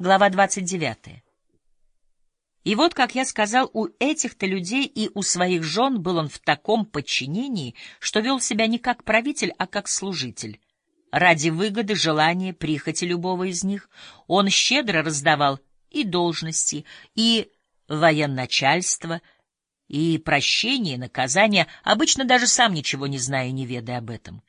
Глава 29. И вот, как я сказал, у этих-то людей и у своих жен был он в таком подчинении, что вел себя не как правитель, а как служитель. Ради выгоды, желания, прихоти любого из них он щедро раздавал и должности, и военачальство, и прощение, и наказание, обычно даже сам ничего не зная и не ведая об этом.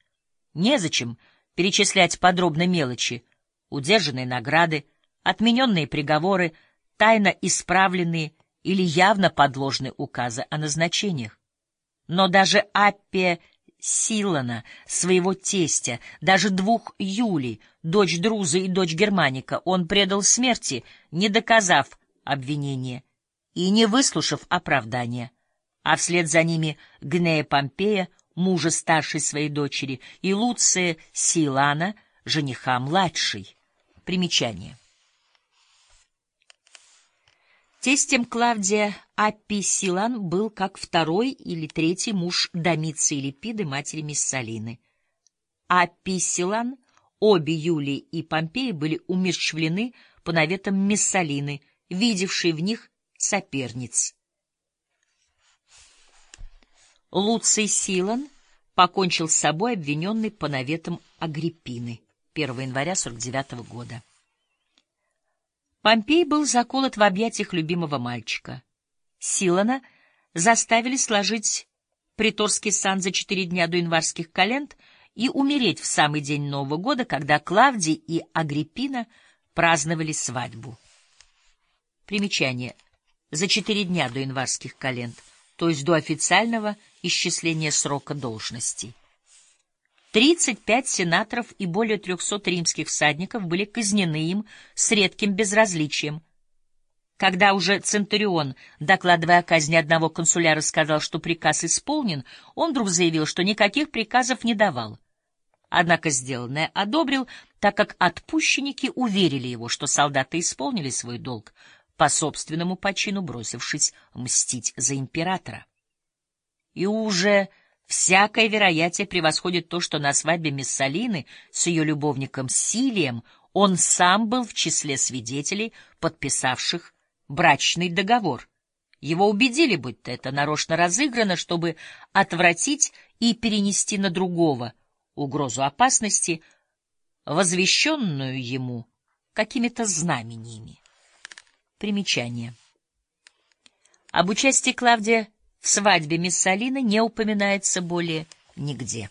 Незачем перечислять подробно мелочи, удержанные награды, отмененные приговоры, тайно исправленные или явно подложные указы о назначениях. Но даже Аппия Силана, своего тестя, даже двух Юлий, дочь Друза и дочь Германика, он предал смерти, не доказав обвинения и не выслушав оправдания, а вслед за ними Гнея Помпея, мужа старшей своей дочери, и Луция Силана, жениха младшей. Примечание. Тестем Клавдия Аппий Силан был как второй или третий муж Домиции Липиды, матери Миссалины. Аппий Силан, обе Юлии и Помпеи были умерщвлены по наветам Миссалины, видевшей в них соперниц. Луций Силан покончил с собой, обвиненный по наветам Агриппины 1 января 49 года. Помпей был заколот в объятиях любимого мальчика. Силана заставили сложить приторский сан за четыре дня до январских календ и умереть в самый день Нового года, когда Клавдий и Агриппина праздновали свадьбу. Примечание. За четыре дня до январских календ, то есть до официального исчисления срока должностей. 35 сенаторов и более 300 римских всадников были казнены им с редким безразличием. Когда уже Центурион, докладывая о казни одного консуляра, сказал, что приказ исполнен, он вдруг заявил, что никаких приказов не давал. Однако сделанное одобрил, так как отпущенники уверили его, что солдаты исполнили свой долг, по собственному почину бросившись мстить за императора. И уже Всякое вероятие превосходит то, что на свадьбе Миссалины с ее любовником Силием он сам был в числе свидетелей, подписавших брачный договор. Его убедили, будто это нарочно разыграно, чтобы отвратить и перенести на другого угрозу опасности, возвещенную ему какими-то знамениями. Примечание. Об участии Клавдия в свадьбе Миссалины не упоминается более нигде.